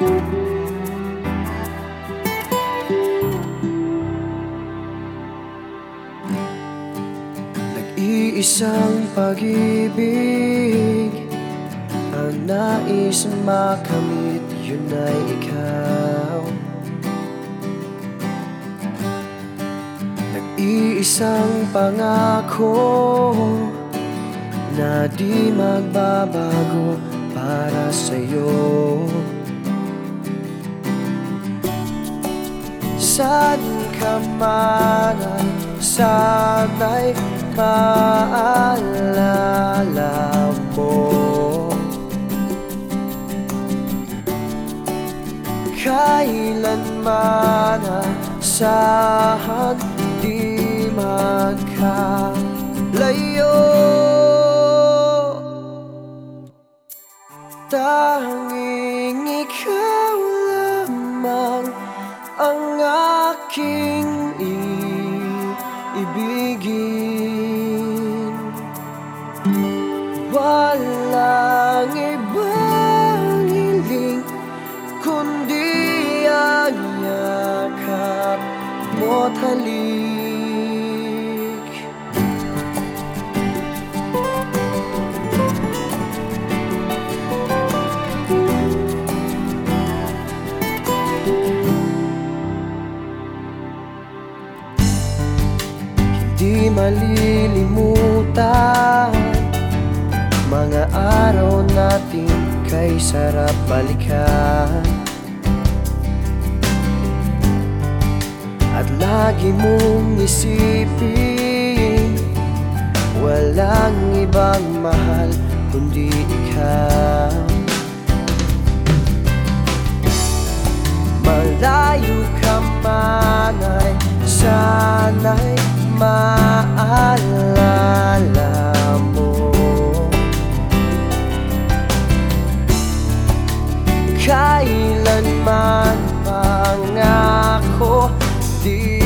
Nag-iisang pag-ibig. Ang nais makamit Yun ay ikaw. Nag-iisang pangako Na di magbabago para sa'yo. Saan ka man ay sana'y maalala mo? Kailanman asahan di magkalayo Tanging ikaw give. Malilimutan. Mga araw natin kay sarap balikan At lagi mong isipin Walang ibang mahal kundi ikaw. Malayo ka man ay sana'y maalala mo. Kailanman pangako di